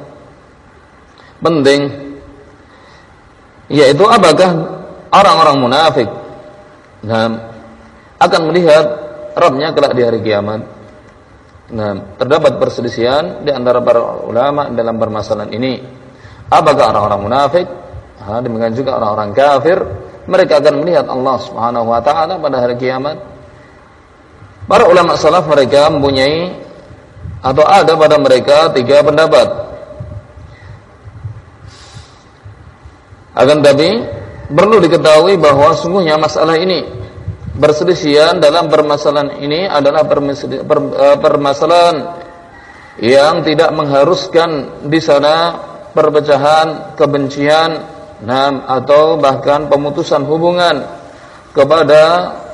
penting yaitu apakah orang-orang munafik nah, akan melihat Rabbnya kelak di hari kiamat. Nah, terdapat perselisihan di antara para ulama dalam permasalahan ini. Apakah orang-orang munafik, ha, demikian juga orang-orang kafir, mereka akan melihat Allah Subhanahu wa taala pada hari kiamat? Para ulama salaf mereka mempunyai atau ada pada mereka tiga pendapat. Akan tapi perlu diketahui bahwa sungguhnya masalah ini berselisihan dalam permasalahan ini adalah eh, permasalahan yang tidak mengharuskan di sana perpecahan, kebencian, nam atau bahkan pemutusan hubungan kepada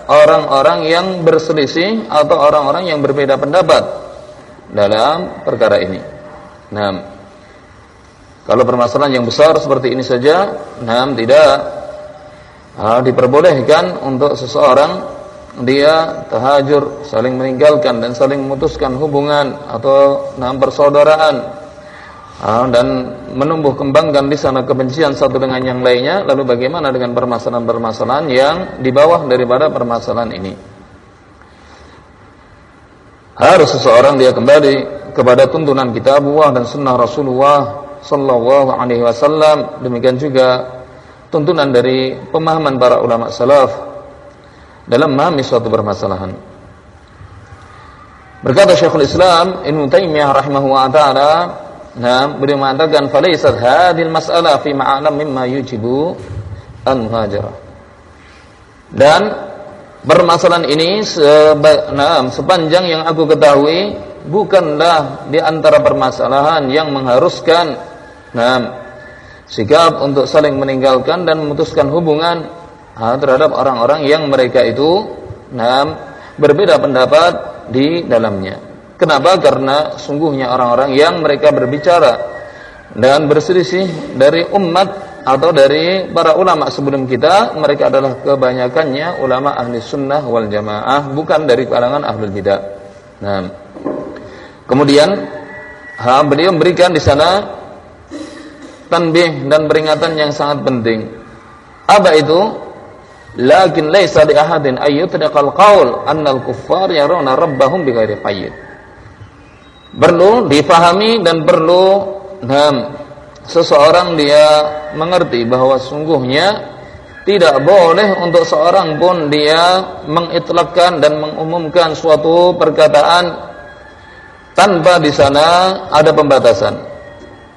orang-orang yang berselisih atau orang-orang yang berbeda pendapat dalam perkara ini. Nah, kalau permasalahan yang besar seperti ini saja, nah tidak ha, diperbolehkan untuk seseorang dia tahajur saling meninggalkan dan saling memutuskan hubungan atau nam persaudaraan dan menumbuh kembangkan di sana kebencian satu dengan yang lainnya lalu bagaimana dengan permasalahan-permasalahan yang di bawah daripada permasalahan ini harus seseorang dia kembali kepada tuntunan kitabullah dan sunnah Rasulullah sallallahu alaihi wasallam demikian juga tuntunan dari pemahaman para ulama salaf dalam memahami suatu permasalahan. Berkata Syekhul Islam Ibnu Taimiyah rahimahullah taala, nah, beliau mengatakan falaisat hadhil mas'alah fi ma'alam mimma yujibu al-muhajirah. Dan permasalahan ini seba, nah, sepanjang yang aku ketahui bukanlah di antara permasalahan yang mengharuskan nah, sikap untuk saling meninggalkan dan memutuskan hubungan ha, terhadap orang-orang yang mereka itu nah, berbeda pendapat di dalamnya. Kenapa? Karena sungguhnya orang-orang yang mereka berbicara dan berselisih dari umat atau dari para ulama sebelum kita, mereka adalah kebanyakannya ulama ahli sunnah wal jamaah, bukan dari kalangan ahlul bidah. Nah, kemudian beliau memberikan di sana tanbih dan peringatan yang sangat penting. Apa itu? Lakin laisa li ahadin ayyutdaqal qaul annal kuffar yarawna rabbahum bighairi qayyid. Perlu difahami dan perlu nah, seseorang dia mengerti bahwa sungguhnya tidak boleh untuk seorang pun dia mengitlakkan dan mengumumkan suatu perkataan tanpa di sana ada pembatasan.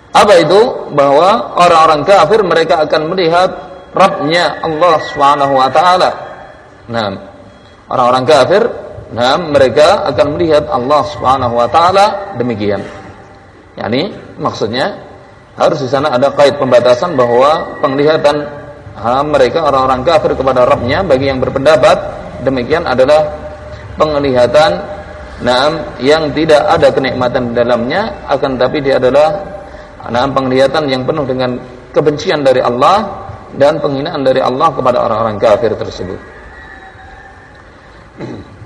Apa itu? Bahwa orang-orang kafir mereka akan melihat Rabbnya Allah taala. Nah, orang-orang kafir, nah mereka akan melihat Allah Subhanahu wa taala demikian. Yani maksudnya harus di sana ada kait pembatasan bahwa penglihatan ha, mereka orang-orang kafir kepada Rabbnya bagi yang berpendapat demikian adalah penglihatan Nah, yang tidak ada kenikmatan di dalamnya akan tapi dia adalah Nah, penglihatan yang penuh dengan kebencian dari Allah dan penghinaan dari Allah kepada orang-orang kafir tersebut.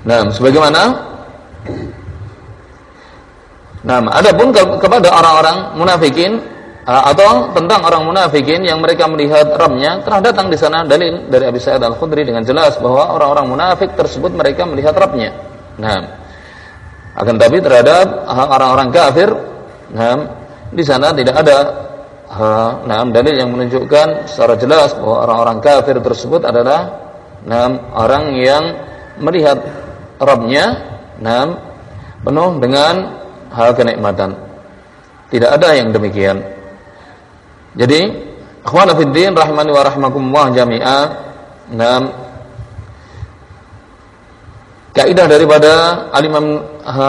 Nah, sebagaimana Nah, adapun ke kepada orang-orang munafikin atau tentang orang munafikin yang mereka melihat Rabbnya telah datang di sana dalil dari Abi Sa'id Al-Khudri dengan jelas bahwa orang-orang munafik tersebut mereka melihat Rabbnya. Nah, akan tapi terhadap orang-orang kafir, nah, di sana tidak ada nah, dalil yang menunjukkan secara jelas bahwa orang-orang kafir tersebut adalah nah, orang yang melihat Rabbnya nah, penuh dengan hal kenikmatan. Tidak ada yang demikian. Jadi, akhwan fiddin rahmani wa rahmakumullah jami'ah. Nah, kaidah daripada alimam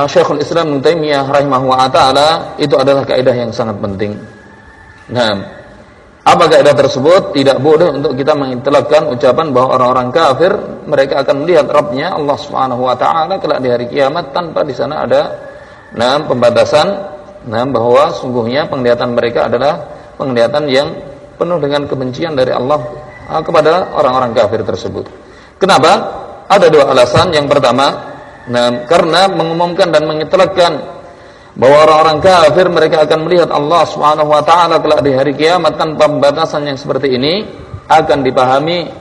Syekhul Islam Taimiyah rahimahullah taala itu adalah kaidah yang sangat penting. Nah, apa kaidah tersebut? Tidak boleh untuk kita mengintelakkan ucapan bahwa orang-orang kafir mereka akan melihat Rabbnya Allah Subhanahu wa taala kelak di hari kiamat tanpa di sana ada nah pembatasan nah bahwa sungguhnya penglihatan mereka adalah penglihatan yang penuh dengan kebencian dari Allah ah, kepada orang-orang kafir tersebut. Kenapa? Ada dua alasan. Yang pertama, nah, karena mengumumkan dan mengitlakkan bahwa orang-orang kafir mereka akan melihat Allah Subhanahu wa taala kelak di hari kiamat tanpa pembatasan yang seperti ini akan dipahami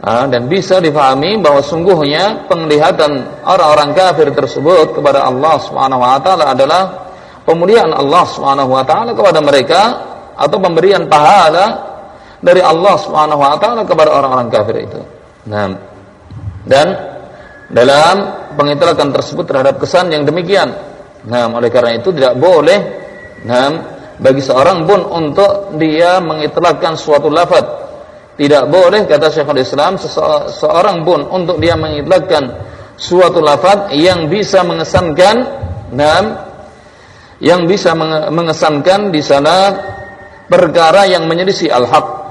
ah, dan bisa dipahami bahwa sungguhnya penglihatan orang-orang kafir tersebut kepada Allah Subhanahu wa taala adalah pemuliaan Allah Subhanahu wa taala kepada mereka atau pemberian pahala dari Allah Subhanahu wa taala kepada orang-orang kafir itu. Nah, dan dalam pengitlakan tersebut terhadap kesan yang demikian. Nah, oleh karena itu tidak boleh nah, bagi seorang pun untuk dia mengitlakkan suatu lafaz Tidak boleh kata Syekhul Islam seseorang pun untuk dia mengitlakkan suatu lafaz yang bisa mengesankan nam yang bisa mengesankan di sana perkara yang menyelisih al-haq.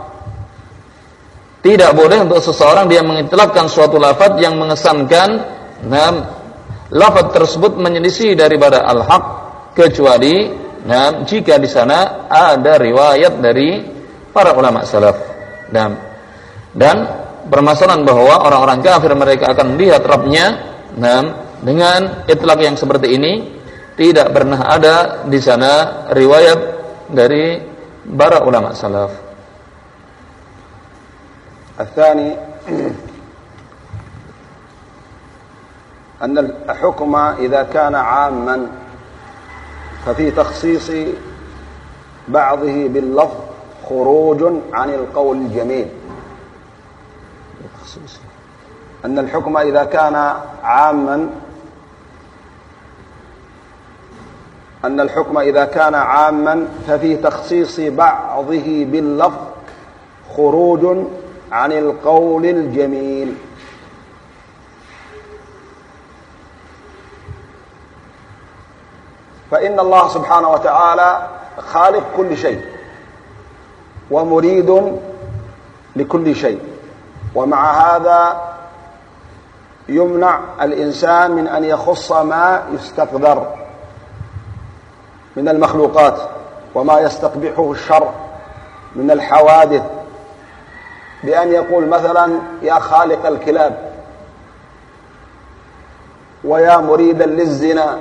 Tidak boleh untuk seseorang dia mengitlakkan suatu lafaz yang mengesankan nam lafaz tersebut menyelisih daripada al-haq kecuali nam jika di sana ada riwayat dari para ulama salaf. Dan dan permasalahan bahwa orang-orang kafir mereka akan melihat Rabbnya nah, dengan itlak yang seperti ini tidak pernah ada di sana riwayat dari para ulama salaf. الثاني أن الحكم إذا كان عاما ففي تخصيص بعضه باللفظ خروج عن القول الجميل. أن الحكم إذا كان عاما أن الحكم إذا كان عاما ففي تخصيص بعضه باللفظ خروج عن القول الجميل. فإن الله سبحانه وتعالى خالق كل شيء ومريد لكل شيء ومع هذا يمنع الإنسان من أن يخص ما يستقدر من المخلوقات وما يستقبحه الشرع من الحوادث. بأن يقول مثلا يا خالق الكلاب ويا مريدا للزنا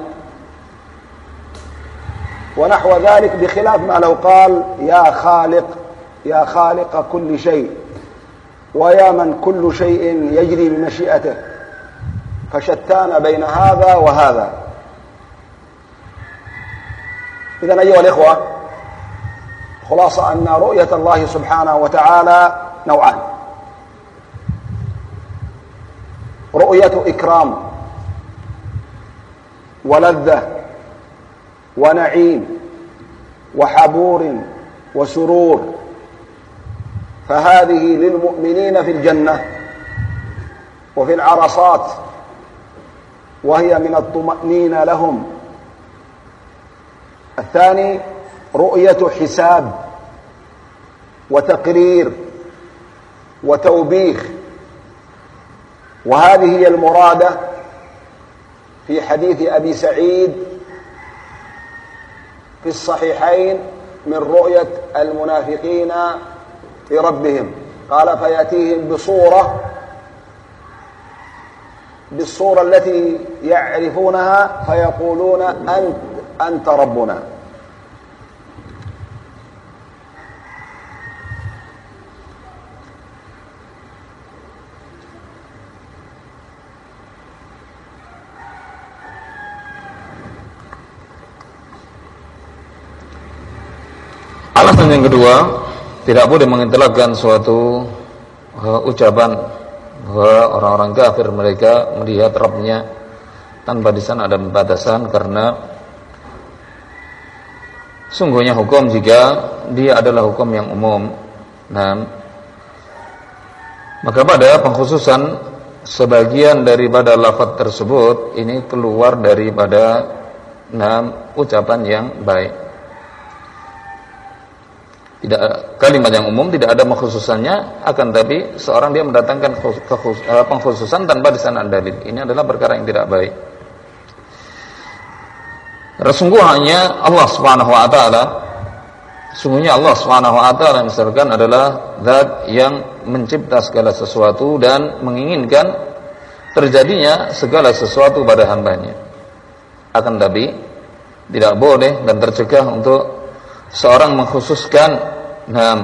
ونحو ذلك بخلاف ما لو قال يا خالق يا خالق كل شيء ويا من كل شيء يجري بمشيئته فشتان بين هذا وهذا. إذا أيها الإخوة خلاصة أن رؤية الله سبحانه وتعالى نوعان. رؤية إكرام ولذة ونعيم وحبور وسرور. فهذه للمؤمنين في الجنة وفي العرصات وهي من الطمأنينة لهم. الثاني رؤية حساب وتقرير وتوبيخ. وهذه هي المرادة في حديث أبي سعيد في الصحيحين من رؤية المنافقين لربهم قال فيأتيهم بصورة بالصورة التي يعرفونها فيقولون أنت أنت ربنا. Yang kedua tidak boleh mengintelakkan suatu uh, ucapan bahwa orang-orang kafir mereka melihat Rabbnya tanpa di sana ada batasan karena sungguhnya hukum jika dia adalah hukum yang umum. Dan maka pada pengkhususan sebagian daripada lafaz tersebut ini keluar daripada enam ucapan yang baik tidak kalimat yang umum tidak ada mengkhususannya akan tapi seorang dia mendatangkan eh, pengkhususan tanpa di sana dalil. Ini adalah perkara yang tidak baik. Sesungguhnya Allah Subhanahu wa taala sungguhnya Allah Subhanahu wa taala misalkan adalah zat yang mencipta segala sesuatu dan menginginkan terjadinya segala sesuatu pada hambanya. Akan tapi tidak boleh dan tercegah untuk seorang mengkhususkan nah,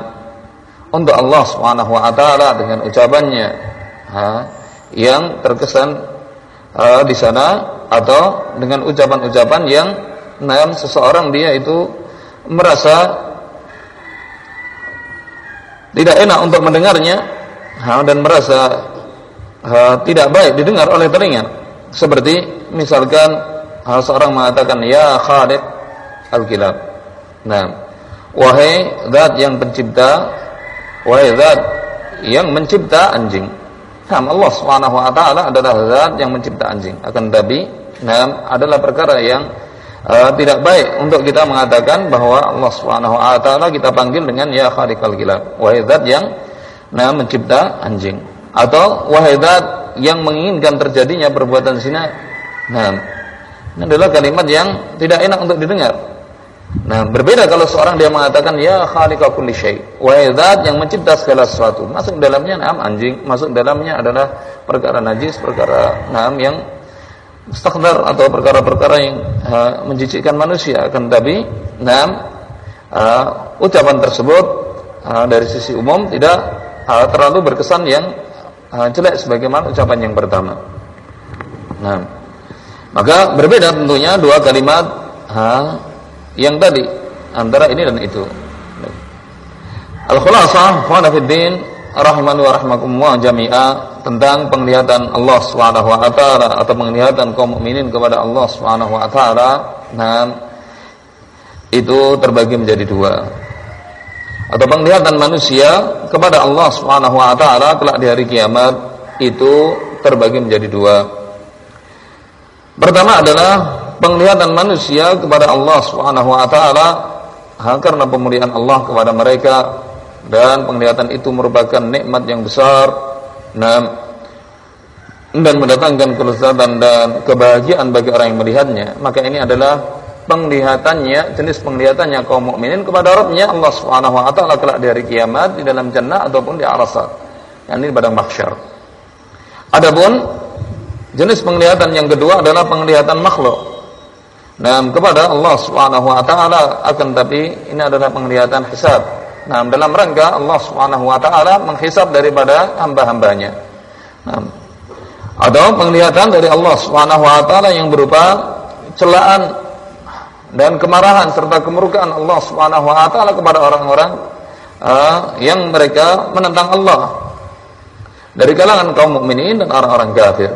untuk Allah Subhanahu wa taala dengan ucapannya ha, yang terkesan uh, di sana atau dengan ucapan-ucapan yang nah, seseorang dia itu merasa tidak enak untuk mendengarnya ha, dan merasa uh, tidak baik didengar oleh telinga. Seperti misalkan uh, seorang mengatakan ya Khalid al-kilab Nah, wahai zat yang pencipta, wahai zat yang mencipta anjing. Nah, Allah Subhanahu wa taala adalah zat yang mencipta anjing. Akan tapi, nah, adalah perkara yang uh, tidak baik untuk kita mengatakan bahwa Allah Subhanahu wa taala kita panggil dengan ya khaliqal kilab. Wahai zat yang nah mencipta anjing atau wahai zat yang menginginkan terjadinya perbuatan zina. Nah, ini adalah kalimat yang tidak enak untuk didengar. Nah, berbeda kalau seorang dia mengatakan ya khaliqa kulli syai. Wa yang mencipta segala sesuatu. Masuk dalamnya nam anjing, masuk dalamnya adalah perkara najis, perkara nam yang mustakdar atau perkara-perkara yang uh, menjijikkan manusia. Akan tapi nam uh, ucapan tersebut uh, dari sisi umum tidak uh, terlalu berkesan yang uh, jelek sebagaimana ucapan yang pertama. Nah, maka berbeda tentunya dua kalimat uh, yang tadi antara ini dan itu. Al-khulasah wa nafiddin rahimani wa rahmakumullah jami'a tentang penglihatan Allah Subhanahu wa taala atau penglihatan kaum mukminin kepada Allah Subhanahu wa taala. Nah, itu terbagi menjadi dua. Atau penglihatan manusia kepada Allah Subhanahu wa taala kelak di hari kiamat itu terbagi menjadi dua. Pertama adalah penglihatan manusia kepada Allah Subhanahu wa taala karena pemulihan Allah kepada mereka dan penglihatan itu merupakan nikmat yang besar dan mendatangkan kelezatan dan kebahagiaan bagi orang yang melihatnya. Maka ini adalah penglihatannya jenis penglihatannya kaum mukminin kepada Rabbnya Allah Subhanahu wa taala kelak di hari kiamat di dalam jannah ataupun di arasat yakni pada mahsyar. Adapun jenis penglihatan yang kedua adalah penglihatan makhluk Nah, kepada Allah Subhanahu wa taala akan tapi ini adalah penglihatan hisab. Nah, dalam rangka Allah Subhanahu wa taala menghisab daripada hamba-hambanya. Nah, atau penglihatan dari Allah Subhanahu wa taala yang berupa celaan dan kemarahan serta kemurkaan Allah Subhanahu wa taala kepada orang-orang uh, yang mereka menentang Allah dari kalangan kaum mukminin dan orang-orang kafir.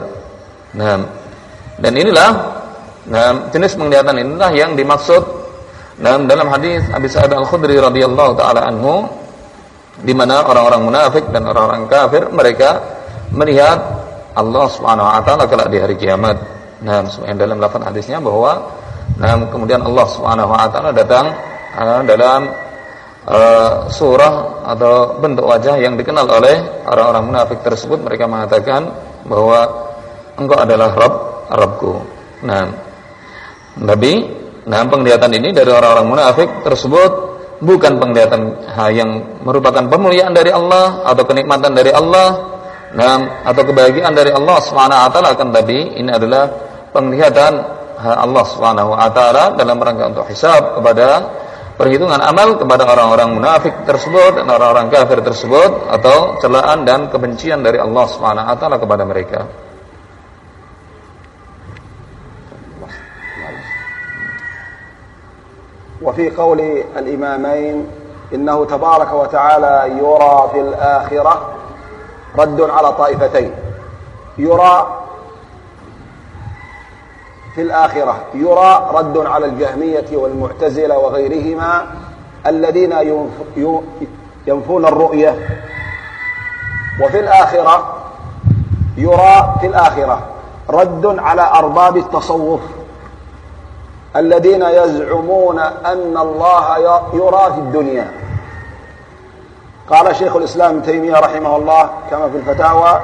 Nah, dan inilah Nah, jenis penglihatan inilah yang dimaksud dalam dalam hadis Abi Sa'id Al-Khudri radhiyallahu taala anhu di mana orang-orang munafik dan orang-orang kafir mereka melihat Allah Subhanahu wa taala kelak di hari kiamat. Nah, dalam lafaz hadisnya bahwa nah kemudian Allah Subhanahu wa taala datang uh, dalam uh, surah atau bentuk wajah yang dikenal oleh orang-orang munafik tersebut mereka mengatakan bahwa engkau adalah Rabb Rabbku. Nah, Nabi, nah penglihatan ini dari orang-orang munafik tersebut bukan penglihatan yang merupakan pemuliaan dari Allah atau kenikmatan dari Allah, nah atau kebahagiaan dari Allah taala akan tapi ini adalah penglihatan Allah taala dalam rangka untuk hisab kepada perhitungan amal kepada orang-orang munafik tersebut dan orang-orang kafir tersebut atau celaan dan kebencian dari Allah taala kepada mereka. وفي قول الإمامين إنه تبارك وتعالى يرى في الآخرة رد على طائفتين. يرى في الآخرة يرى رد على الجهمية والمعتزلة وغيرهما الذين ينفون الرؤية. وفي الآخرة يرى في الآخرة رد على أرباب التصوف. الذين يزعمون أن الله يرى في الدنيا. قال شيخ الإسلام ابن تيمية رحمه الله كما في الفتاوى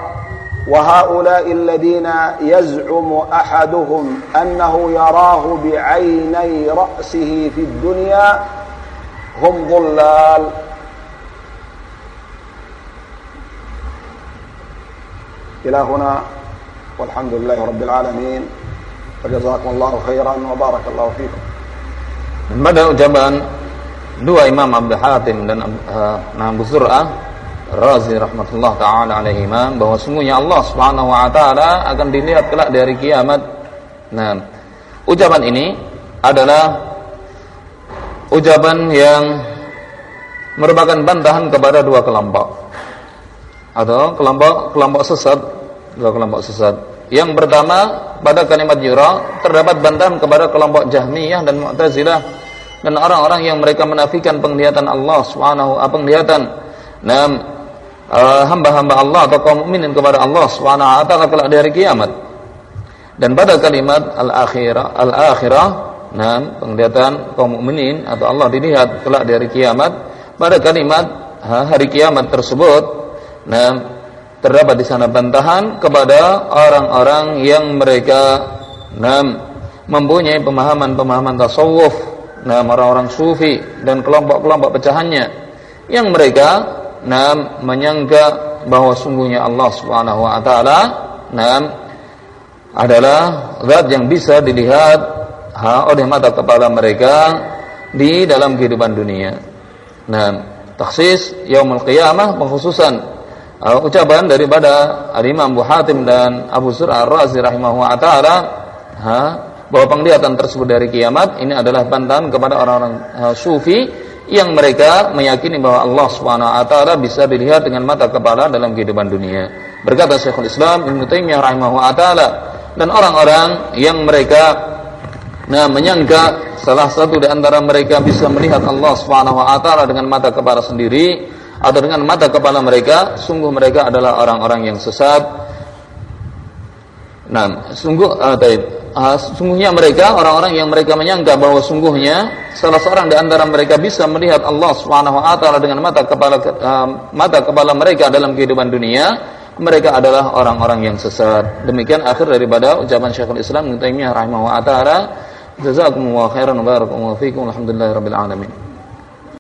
وهؤلاء الذين يزعم أحدهم أنه يراه بعيني رأسه في الدنيا هم ضلال. إلى هنا والحمد لله رب العالمين. Jazakumullahu khairan wa barakallahu fikum. Pada ucapan dua Imam Abdul Hatim dan uh, Abu Zur'ah Razi rahmatullah taala alaihi bahwa sungguhnya Allah Subhanahu wa taala akan dilihat kelak dari kiamat. Nah, ucapan ini adalah ucapan yang merupakan bantahan kepada dua kelompok atau kelompok kelompok sesat dua kelompok sesat yang pertama pada kalimat yura terdapat bantahan kepada kelompok Jahmiyah dan Mu'tazilah dan orang-orang yang mereka menafikan penglihatan Allah Subhanahu wa penglihatan nam uh, hamba-hamba Allah atau kaum mukminin kepada Allah Subhanahu wa taala kelak di hari kiamat. Dan pada kalimat al-akhirah al-akhirah nah penglihatan kaum mukminin atau Allah dilihat kelak di hari kiamat pada kalimat hari kiamat tersebut nah terdapat di sana bantahan kepada orang-orang yang mereka nah mempunyai pemahaman-pemahaman tasawuf nah orang-orang sufi dan kelompok-kelompok pecahannya yang mereka nah menyangka bahwa sungguhnya Allah Subhanahu wa taala nah adalah zat yang bisa dilihat ha, oleh mata kepala mereka di dalam kehidupan dunia. Nah, taksis yaumul qiyamah pengkhususan uh, ucapan daripada Al-Imam Abu Hatim dan Abu Sur Ar-Razi rahimahullah taala ha, bahwa penglihatan tersebut dari kiamat ini adalah bantahan kepada orang-orang uh, sufi yang mereka meyakini bahwa Allah Subhanahu wa taala bisa dilihat dengan mata kepala dalam kehidupan dunia. Berkata Syekhul Islam Ibnu Taimiyah rahimahullah taala dan orang-orang yang mereka nah menyangka salah satu di antara mereka bisa melihat Allah Subhanahu wa taala dengan mata kepala sendiri atau dengan mata kepala mereka sungguh mereka adalah orang-orang yang sesat nah sungguh uh, uh, sungguhnya mereka orang-orang yang mereka menyangka bahwa sungguhnya salah seorang di antara mereka bisa melihat Allah Subhanahu wa taala dengan mata kepala uh, mata kepala mereka dalam kehidupan dunia mereka adalah orang-orang yang sesat. Demikian akhir daripada ucapan Syekhul Islam Ibnu Taimiyah rahimahullah taala. Jazakumullahu khairan wa barakallahu fiikum. Alhamdulillahirabbil alamin.